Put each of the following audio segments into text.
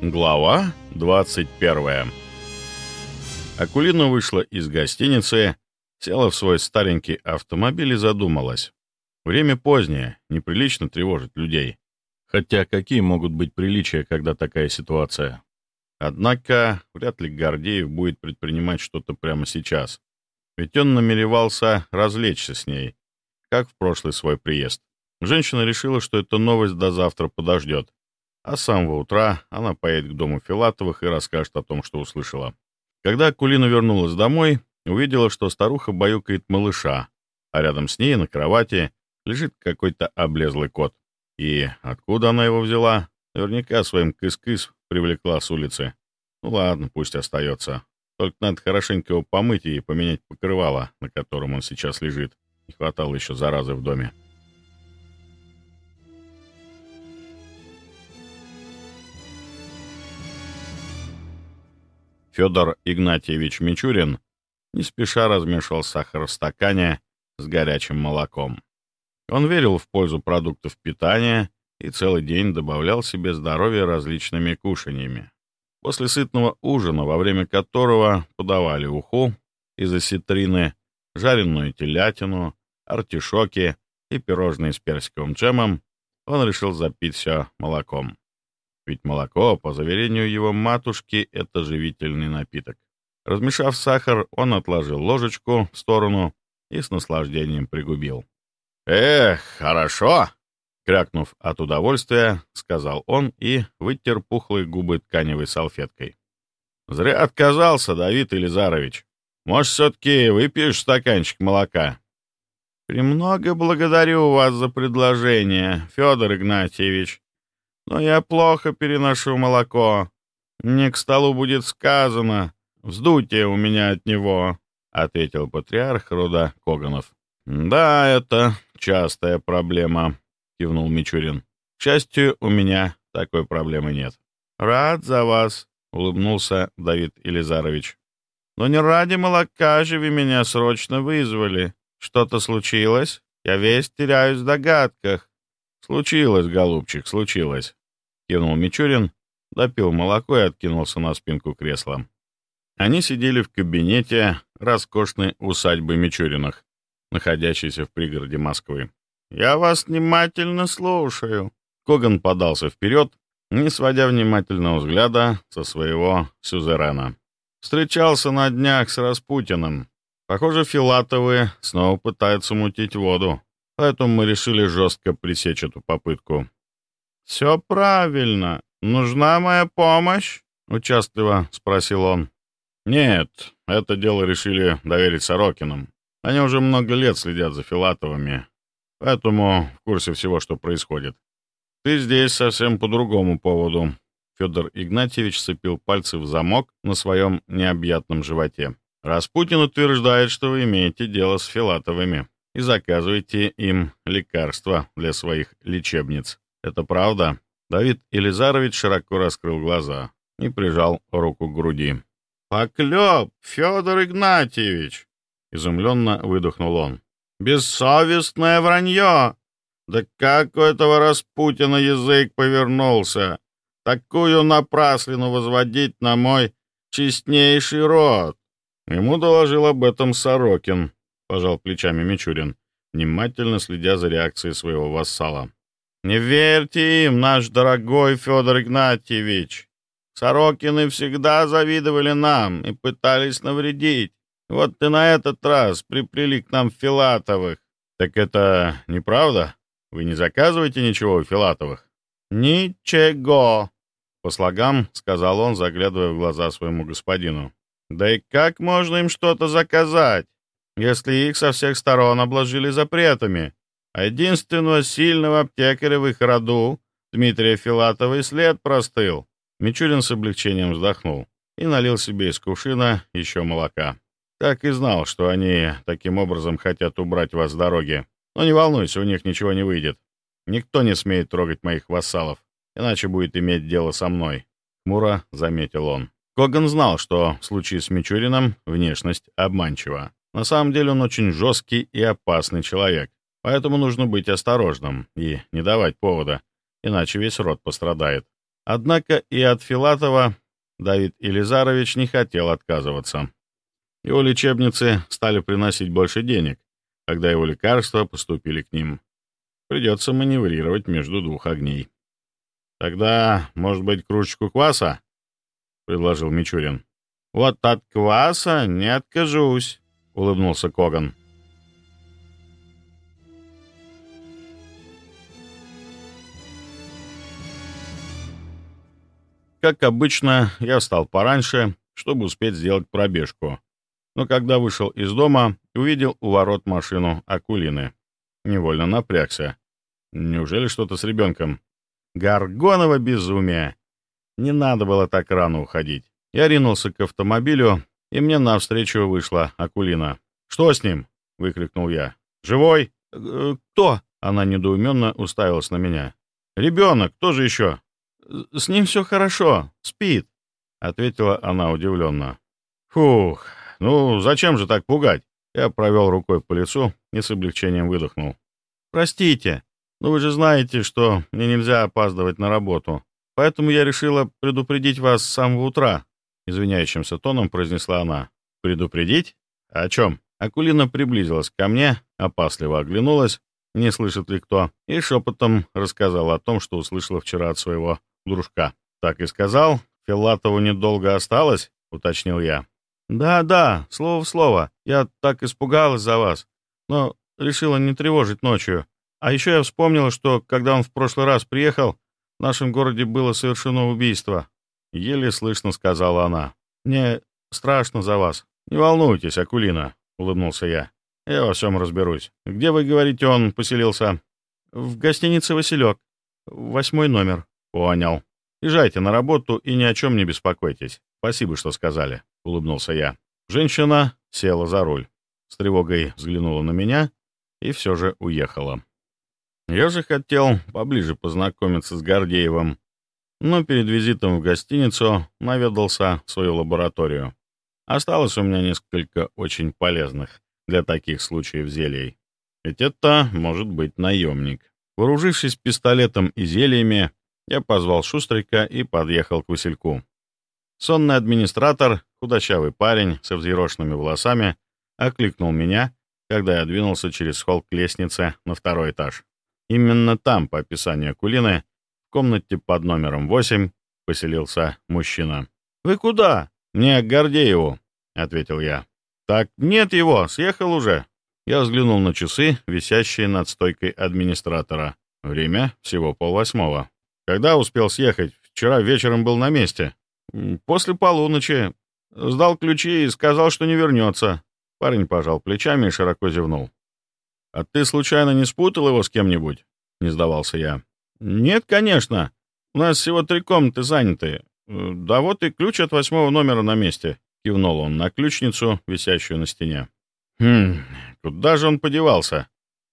Глава 21 Акулина вышла из гостиницы, села в свой старенький автомобиль и задумалась. Время позднее, неприлично тревожить людей. Хотя какие могут быть приличия, когда такая ситуация? Однако вряд ли Гордеев будет предпринимать что-то прямо сейчас. Ведь он намеревался развлечься с ней, как в прошлый свой приезд. Женщина решила, что эта новость до завтра подождет, а с самого утра она поедет к дому Филатовых и расскажет о том, что услышала. Когда Акулина вернулась домой, увидела, что старуха баюкает малыша, а рядом с ней на кровати лежит какой-то облезлый кот. И откуда она его взяла? Наверняка своим кыс-кыс привлекла с улицы. Ну ладно, пусть остается. Только надо хорошенько его помыть и поменять покрывало, на котором он сейчас лежит. Не хватало еще заразы в доме. Федор Игнатьевич Мичурин не спеша размешивал сахар в стакане с горячим молоком. Он верил в пользу продуктов питания и целый день добавлял себе здоровье различными кушаньями. После сытного ужина, во время которого подавали уху из осетрины, жареную телятину, артишоки и пирожные с персиковым джемом, он решил запить все молоком. Ведь молоко, по заверению его матушки, это живительный напиток. Размешав сахар, он отложил ложечку в сторону и с наслаждением пригубил. «Эх, хорошо!» Крякнув от удовольствия, сказал он и вытер пухлые губы тканевой салфеткой. «Зря отказался, Давид Елизарович. Может, все-таки выпьешь стаканчик молока?» «Премного благодарю вас за предложение, Федор Игнатьевич», но я плохо переношу молоко. Мне к столу будет сказано, вздутие у меня от него», — ответил патриарх рода Коганов. «Да, это частая проблема», — кивнул Мичурин. «К счастью, у меня такой проблемы нет». «Рад за вас», — улыбнулся Давид Елизарович. «Но не ради молока же вы меня срочно вызвали. Что-то случилось? Я весь теряюсь в догадках». «Случилось, голубчик, случилось. — кивнул Мичурин, допил молоко и откинулся на спинку кресла. Они сидели в кабинете роскошной усадьбы Мичуриных, находящейся в пригороде Москвы. «Я вас внимательно слушаю». Коган подался вперед, не сводя внимательного взгляда со своего сюзерена. «Встречался на днях с Распутиным. Похоже, Филатовы снова пытаются мутить воду, поэтому мы решили жестко пресечь эту попытку. «Все правильно. Нужна моя помощь?» — участливо спросил он. «Нет, это дело решили доверить Сорокинам. Они уже много лет следят за Филатовыми, поэтому в курсе всего, что происходит. Ты здесь совсем по другому поводу». Федор Игнатьевич сцепил пальцы в замок на своем необъятном животе. «Распутин утверждает, что вы имеете дело с Филатовыми и заказываете им лекарства для своих лечебниц. «Это правда?» Давид Елизарович широко раскрыл глаза и прижал руку к груди. «Поклеп, Федор Игнатьевич!» — изумленно выдохнул он. «Бессовестное вранье! Да как у этого Распутина язык повернулся! Такую напраслину возводить на мой честнейший род!» Ему доложил об этом Сорокин, — пожал плечами Мичурин, внимательно следя за реакцией своего вассала. Не верьте им, наш дорогой Федор Игнатьевич. Сорокины всегда завидовали нам и пытались навредить. Вот и на этот раз приплели к нам Филатовых. Так это неправда? Вы не заказываете ничего у Филатовых? Ничего, по слогам сказал он, заглядывая в глаза своему господину. Да и как можно им что-то заказать, если их со всех сторон обложили запретами? Единственного сильного аптекаря в их роду, Дмитрия Филатова, и след простыл. Мичурин с облегчением вздохнул и налил себе из кувшина еще молока. Так и знал, что они таким образом хотят убрать вас с дороги. Но не волнуйся, у них ничего не выйдет. Никто не смеет трогать моих вассалов, иначе будет иметь дело со мной. Мура заметил он. Коган знал, что в случае с Мичурином внешность обманчива. На самом деле он очень жесткий и опасный человек. Поэтому нужно быть осторожным и не давать повода, иначе весь род пострадает. Однако и от Филатова Давид Елизарович не хотел отказываться. Его лечебницы стали приносить больше денег, когда его лекарства поступили к ним. Придется маневрировать между двух огней. «Тогда, может быть, кружечку кваса?» — предложил Мичурин. «Вот от кваса не откажусь», — улыбнулся Коган. Как обычно, я встал пораньше, чтобы успеть сделать пробежку. Но когда вышел из дома, увидел у ворот машину Акулины. Невольно напрягся. Неужели что-то с ребенком? Гаргоново безумие! Не надо было так рано уходить. Я ринулся к автомобилю, и мне навстречу вышла Акулина. «Что с ним?» — выкрикнул я. «Живой?» «Э, «Кто?» — она недоуменно уставилась на меня. «Ребенок, кто же еще?» «С ним все хорошо, спит», — ответила она удивленно. «Фух, ну зачем же так пугать?» Я провел рукой по лицу и с облегчением выдохнул. «Простите, но вы же знаете, что мне нельзя опаздывать на работу, поэтому я решила предупредить вас с самого утра», — извиняющимся тоном произнесла она. «Предупредить? О чем?» Акулина приблизилась ко мне, опасливо оглянулась, не слышит ли кто, и шепотом рассказала о том, что услышала вчера от своего дружка. «Так и сказал? Филатову недолго осталось?» — уточнил я. «Да, да, слово в слово. Я так испугалась за вас, но решила не тревожить ночью. А еще я вспомнила, что, когда он в прошлый раз приехал, в нашем городе было совершено убийство». Еле слышно сказала она. «Мне страшно за вас. Не волнуйтесь, Акулина», — улыбнулся я. «Я во всем разберусь. Где, вы говорите, он поселился?» «В гостинице «Василек». Восьмой номер». «Понял. Езжайте на работу и ни о чем не беспокойтесь. Спасибо, что сказали», — улыбнулся я. Женщина села за руль, с тревогой взглянула на меня и все же уехала. Я же хотел поближе познакомиться с Гордеевым, но перед визитом в гостиницу наведался в свою лабораторию. Осталось у меня несколько очень полезных для таких случаев зелий. Ведь это может быть наемник. Вооружившись пистолетом и зельями, я позвал Шустрика и подъехал к Васильку. Сонный администратор, худощавый парень со взъерошенными волосами, окликнул меня, когда я двинулся через холл к лестнице на второй этаж. Именно там, по описанию Кулины, в комнате под номером 8 поселился мужчина. «Вы куда?» «Не к Гордееву», — ответил я. «Так нет его, съехал уже». Я взглянул на часы, висящие над стойкой администратора. Время всего полвосьмого. Когда успел съехать? Вчера вечером был на месте. После полуночи. Сдал ключи и сказал, что не вернется. Парень пожал плечами и широко зевнул. «А ты случайно не спутал его с кем-нибудь?» — не сдавался я. «Нет, конечно. У нас всего три комнаты заняты. Да вот и ключ от восьмого номера на месте», — кивнул он на ключницу, висящую на стене. «Хм, куда же он подевался?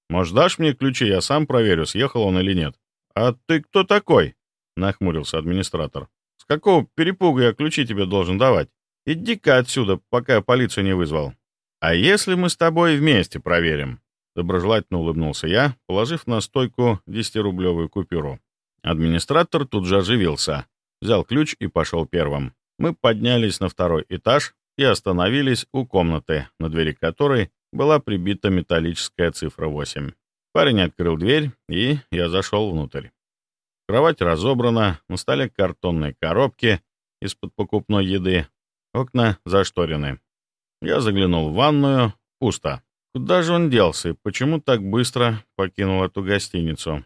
Может, дашь мне ключи, я сам проверю, съехал он или нет?» «А ты кто такой?» — нахмурился администратор. «С какого перепуга я ключи тебе должен давать? Иди-ка отсюда, пока я полицию не вызвал». «А если мы с тобой вместе проверим?» Доброжелательно улыбнулся я, положив на стойку десятирублевую купюру. Администратор тут же оживился, взял ключ и пошел первым. Мы поднялись на второй этаж и остановились у комнаты, на двери которой была прибита металлическая цифра 8. Парень открыл дверь, и я зашел внутрь. Кровать разобрана, на столе картонные коробки из-под покупной еды, окна зашторены. Я заглянул в ванную, пусто. Куда же он делся и почему так быстро покинул эту гостиницу?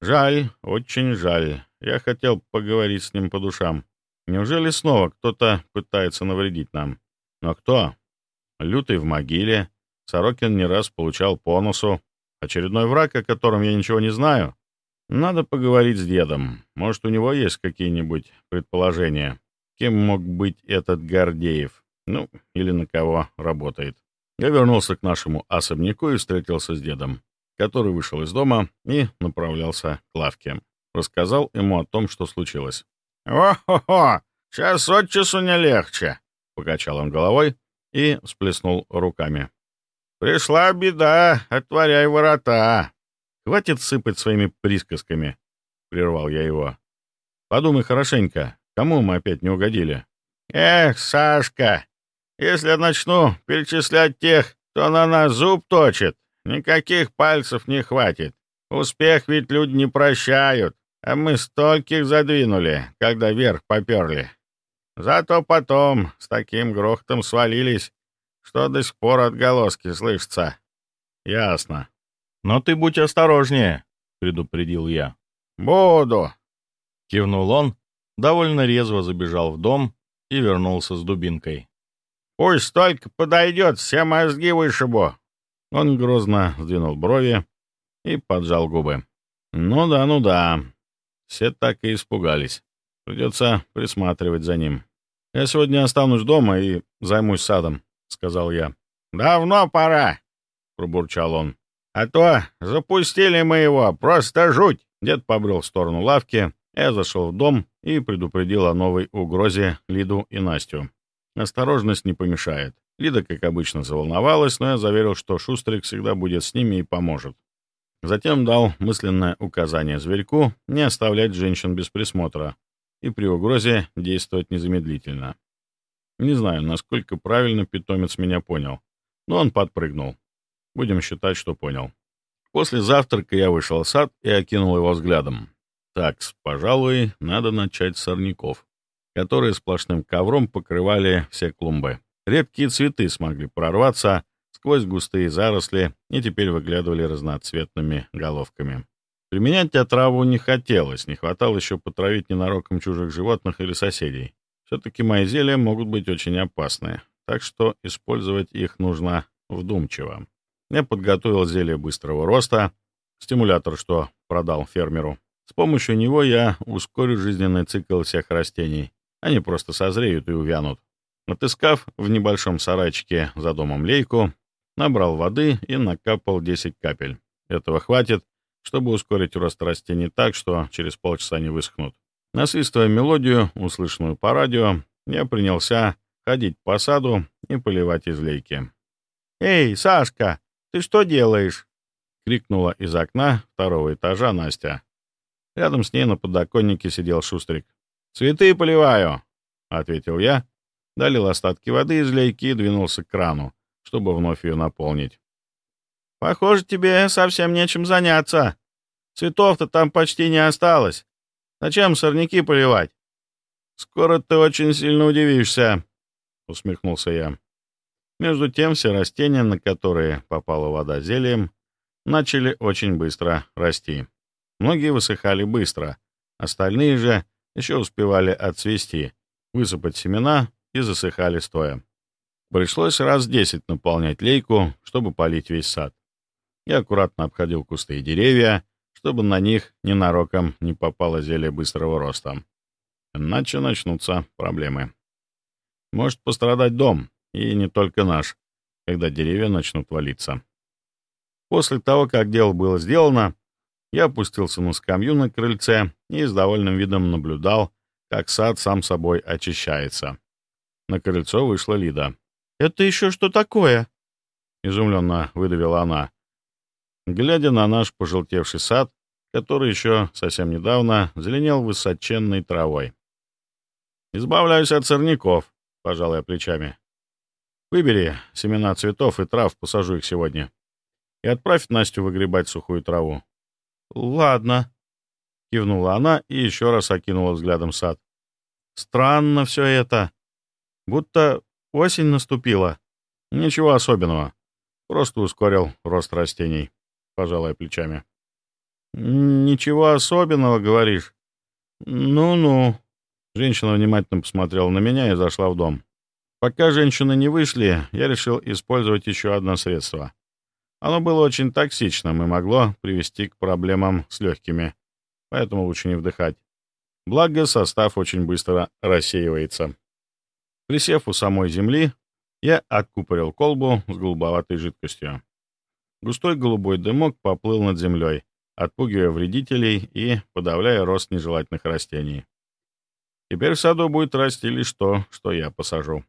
Жаль, очень жаль. Я хотел поговорить с ним по душам. Неужели снова кто-то пытается навредить нам? Но кто? Лютый в могиле. Сорокин не раз получал по носу. Очередной враг, о котором я ничего не знаю? Надо поговорить с дедом. Может, у него есть какие-нибудь предположения, кем мог быть этот Гордеев? Ну, или на кого работает. Я вернулся к нашему особняку и встретился с дедом, который вышел из дома и направлялся к лавке. Рассказал ему о том, что случилось. «О-хо-хо! Час от часу не легче!» — покачал он головой и всплеснул руками. «Пришла беда, отворяй ворота!» «Хватит сыпать своими присказками!» — прервал я его. Подумай хорошенько, кому мы опять не угодили. Эх, Сашка, если начну перечислять тех, кто на нас зуб точит, никаких пальцев не хватит. Успех ведь люди не прощают, а мы стольких задвинули, когда вверх поперли. Зато потом с таким грохотом свалились, что до сих пор отголоски слышатся. Ясно. Но ты будь осторожнее, предупредил я. Буду. Кивнул он, довольно резво забежал в дом и вернулся с дубинкой. Пусть только подойдет, все мозги вышибу. Он грозно сдвинул брови и поджал губы. Ну да, ну да. Все так и испугались. Придется присматривать за ним. «Я сегодня останусь дома и займусь садом», — сказал я. «Давно пора», — пробурчал он. «А то запустили мы его, просто жуть!» Дед побрел в сторону лавки, я зашел в дом и предупредил о новой угрозе Лиду и Настю. Осторожность не помешает. Лида, как обычно, заволновалась, но я заверил, что Шустрик всегда будет с ними и поможет. Затем дал мысленное указание зверьку не оставлять женщин без присмотра, и при угрозе действовать незамедлительно. Не знаю, насколько правильно питомец меня понял, но он подпрыгнул. Будем считать, что понял. После завтрака я вышел в сад и окинул его взглядом. Так, пожалуй, надо начать с сорняков, которые сплошным ковром покрывали все клумбы. Редкие цветы смогли прорваться сквозь густые заросли и теперь выглядывали разноцветными головками. Применять отраву не хотелось, не хватало еще потравить ненароком чужих животных или соседей. Все-таки мои зелья могут быть очень опасны, так что использовать их нужно вдумчиво. Я подготовил зелье быстрого роста, стимулятор, что продал фермеру. С помощью него я ускорю жизненный цикл всех растений. Они просто созреют и увянут. Отыскав в небольшом сарайчике за домом лейку, набрал воды и накапал 10 капель. Этого хватит, чтобы ускорить рост растений так, что через полчаса они высохнут. Насвистывая мелодию, услышанную по радио, я принялся ходить по саду и поливать из лейки. «Эй, Сашка, ты что делаешь?» — крикнула из окна второго этажа Настя. Рядом с ней на подоконнике сидел Шустрик. «Цветы поливаю», — ответил я, долил остатки воды из лейки и двинулся к крану, чтобы вновь ее наполнить. Похоже, тебе совсем нечем заняться. Цветов-то там почти не осталось. Зачем сорняки поливать? Скоро ты очень сильно удивишься, — усмехнулся я. Между тем все растения, на которые попала вода зельем, начали очень быстро расти. Многие высыхали быстро, остальные же еще успевали отцвести, высыпать семена и засыхали стоя. Пришлось раз десять наполнять лейку, чтобы полить весь сад. Я аккуратно обходил кусты и деревья, чтобы на них ненароком не попало зелье быстрого роста. Иначе начнутся проблемы. Может пострадать дом, и не только наш, когда деревья начнут валиться. После того, как дело было сделано, я опустился на скамью на крыльце и с довольным видом наблюдал, как сад сам собой очищается. На крыльцо вышла Лида. «Это еще что такое?» — изумленно выдавила она глядя на наш пожелтевший сад, который еще совсем недавно зеленел высоченной травой. «Избавляюсь от сорняков», — пожал я плечами. «Выбери семена цветов и трав, посажу их сегодня. И отправь Настю выгребать сухую траву». «Ладно», — кивнула она и еще раз окинула взглядом сад. «Странно все это. Будто осень наступила». «Ничего особенного. Просто ускорил рост растений» пожалая плечами. «Ничего особенного, говоришь?» «Ну-ну». Женщина внимательно посмотрела на меня и зашла в дом. Пока женщины не вышли, я решил использовать еще одно средство. Оно было очень токсичным и могло привести к проблемам с легкими, поэтому лучше не вдыхать. Благо, состав очень быстро рассеивается. Присев у самой земли, я откупорил колбу с голубоватой жидкостью. Густой голубой дымок поплыл над землей, отпугивая вредителей и подавляя рост нежелательных растений. Теперь в саду будет расти лишь то, что я посажу.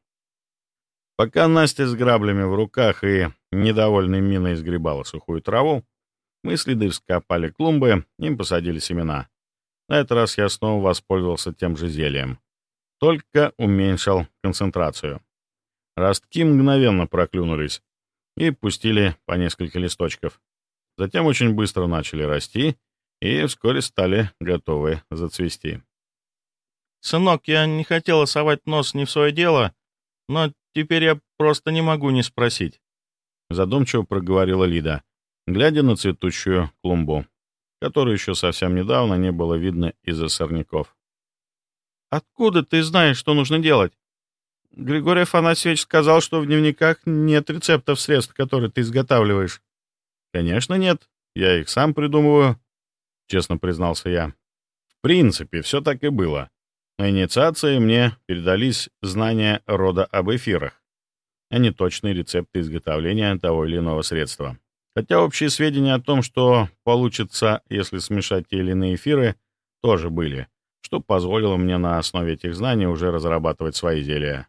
Пока Настя с граблями в руках и недовольной миной сгребала сухую траву, мы с Лидой вскопали клумбы и посадили семена. На этот раз я снова воспользовался тем же зельем, только уменьшил концентрацию. Ростки мгновенно проклюнулись и пустили по несколько листочков. Затем очень быстро начали расти и вскоре стали готовы зацвести. «Сынок, я не хотела совать нос не в свое дело, но теперь я просто не могу не спросить», — задумчиво проговорила Лида, глядя на цветущую клумбу, которую еще совсем недавно не было видно из-за сорняков. «Откуда ты знаешь, что нужно делать? Григорий Афанасьевич сказал, что в дневниках нет рецептов средств, которые ты изготавливаешь». «Конечно нет. Я их сам придумываю», — честно признался я. «В принципе, все так и было. На инициации мне передались знания рода об эфирах, а не точные рецепты изготовления того или иного средства. Хотя общие сведения о том, что получится, если смешать те или иные эфиры, тоже были, что позволило мне на основе этих знаний уже разрабатывать свои зелья.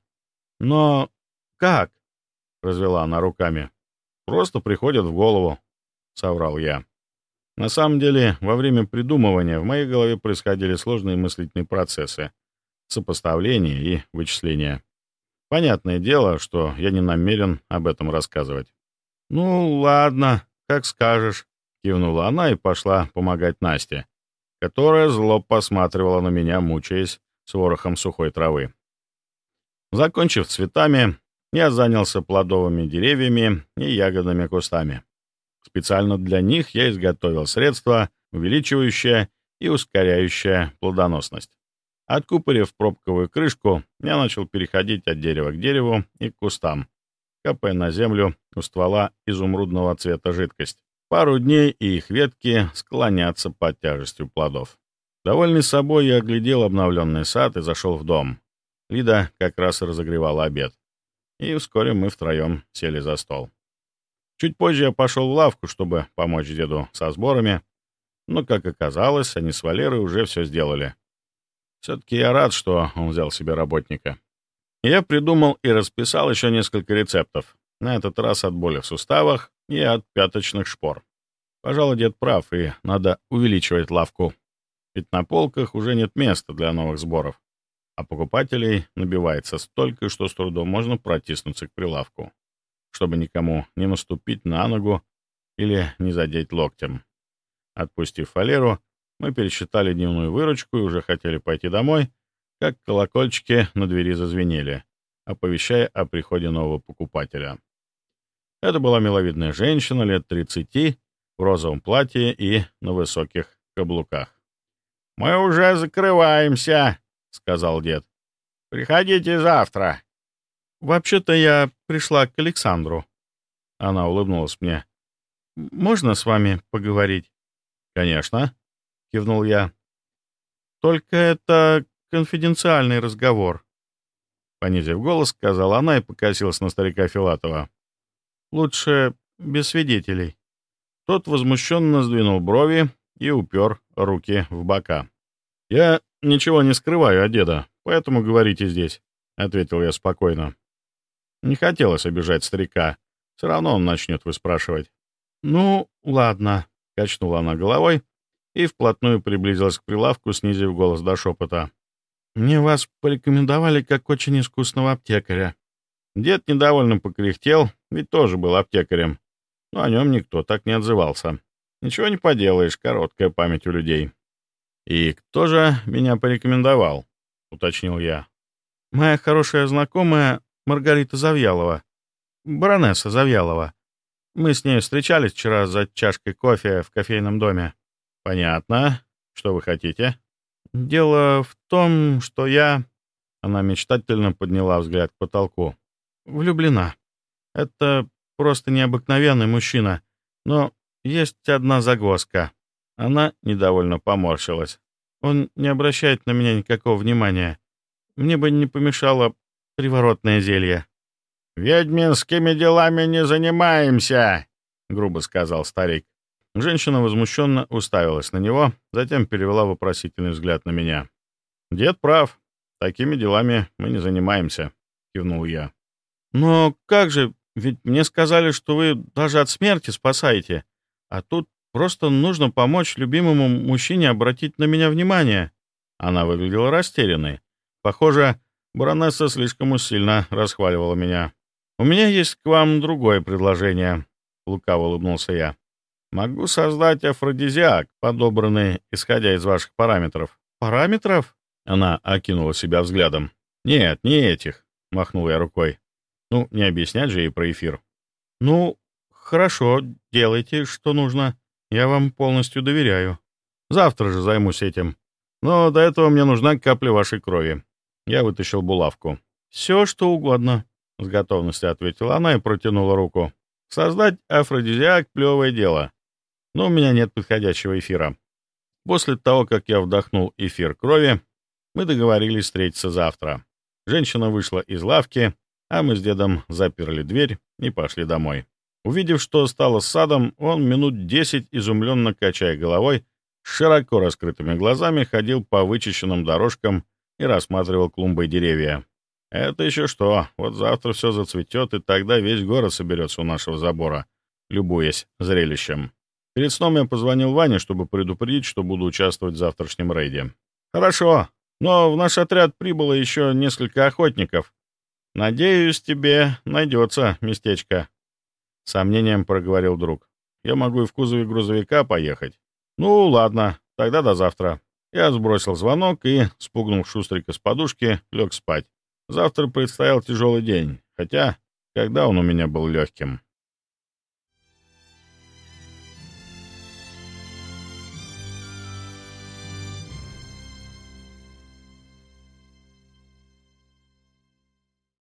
«Но как?» — развела она руками. «Просто приходят в голову», — соврал я. На самом деле, во время придумывания в моей голове происходили сложные мыслительные процессы, сопоставления и вычисления. Понятное дело, что я не намерен об этом рассказывать. «Ну, ладно, как скажешь», — кивнула она и пошла помогать Насте, которая зло посматривала на меня, мучаясь с ворохом сухой травы. Закончив цветами, я занялся плодовыми деревьями и ягодными кустами. Специально для них я изготовил средство, увеличивающее и ускоряющее плодоносность. Откупорив пробковую крышку, я начал переходить от дерева к дереву и к кустам, капая на землю у ствола изумрудного цвета жидкость. Пару дней, и их ветки склонятся под тяжестью плодов. Довольный собой, я оглядел обновленный сад и зашел в дом. Лида как раз разогревала обед. И вскоре мы втроем сели за стол. Чуть позже я пошел в лавку, чтобы помочь деду со сборами, но, как оказалось, они с Валерой уже все сделали. Все-таки я рад, что он взял себе работника. Я придумал и расписал еще несколько рецептов, на этот раз от боли в суставах и от пяточных шпор. Пожалуй, дед прав, и надо увеличивать лавку, ведь на полках уже нет места для новых сборов а покупателей набивается столько, что с трудом можно протиснуться к прилавку, чтобы никому не наступить на ногу или не задеть локтем. Отпустив фалеру, мы пересчитали дневную выручку и уже хотели пойти домой, как колокольчики на двери зазвенели, оповещая о приходе нового покупателя. Это была миловидная женщина лет 30 в розовом платье и на высоких каблуках. «Мы уже закрываемся!» — сказал дед. «Приходите завтра». «Вообще-то я пришла к Александру». Она улыбнулась мне. «Можно с вами поговорить?» «Конечно», — кивнул я. «Только это конфиденциальный разговор», — понизив голос, сказала она и покосилась на старика Филатова. «Лучше без свидетелей». Тот возмущенно сдвинул брови и упер руки в бока. «Я ничего не скрываю от деда, поэтому говорите здесь», — ответил я спокойно. Не хотелось обижать старика. Все равно он начнет выспрашивать. «Ну, ладно», — качнула она головой и вплотную приблизилась к прилавку, снизив голос до шепота. «Мне вас порекомендовали как очень искусного аптекаря». Дед недовольно покряхтел, ведь тоже был аптекарем, но о нем никто так не отзывался. Ничего не поделаешь, короткая память у людей. «И кто же меня порекомендовал?» — уточнил я. «Моя хорошая знакомая Маргарита Завьялова, баронесса Завьялова. Мы с ней встречались вчера за чашкой кофе в кофейном доме». «Понятно. Что вы хотите?» «Дело в том, что я...» Она мечтательно подняла взгляд к потолку. «Влюблена. Это просто необыкновенный мужчина. Но есть одна загвоздка. Она недовольно поморщилась. Он не обращает на меня никакого внимания. Мне бы не помешало приворотное зелье. «Ведьминскими делами не занимаемся», — грубо сказал старик. Женщина возмущенно уставилась на него, затем перевела вопросительный взгляд на меня. «Дед прав. Такими делами мы не занимаемся», — кивнул я. «Но как же? Ведь мне сказали, что вы даже от смерти спасаете. А тут Просто нужно помочь любимому мужчине обратить на меня внимание». Она выглядела растерянной. Похоже, баронесса слишком сильно расхваливала меня. «У меня есть к вам другое предложение», — лукаво улыбнулся я. «Могу создать афродизиак, подобранный, исходя из ваших параметров». «Параметров?» — она окинула себя взглядом. «Нет, не этих», — махнул я рукой. «Ну, не объяснять же ей про эфир». «Ну, хорошо, делайте, что нужно. Я вам полностью доверяю. Завтра же займусь этим. Но до этого мне нужна капля вашей крови». Я вытащил булавку. «Все, что угодно», — с готовностью ответила она и протянула руку. «Создать афродизиак — плевое дело. Но у меня нет подходящего эфира». После того, как я вдохнул эфир крови, мы договорились встретиться завтра. Женщина вышла из лавки, а мы с дедом заперли дверь и пошли домой. Увидев, что стало с садом, он минут десять, изумленно качая головой, широко раскрытыми глазами ходил по вычищенным дорожкам и рассматривал клумбы и деревья. «Это еще что, вот завтра все зацветет, и тогда весь город соберется у нашего забора, любуясь зрелищем». Перед сном я позвонил Ване, чтобы предупредить, что буду участвовать в завтрашнем рейде. «Хорошо, но в наш отряд прибыло еще несколько охотников. Надеюсь, тебе найдется местечко». Сомнением проговорил друг. «Я могу и в кузове грузовика поехать». «Ну, ладно, тогда до завтра». Я сбросил звонок и, спугнув Шустрика с подушки, лег спать. Завтра предстоял тяжелый день, хотя когда он у меня был легким.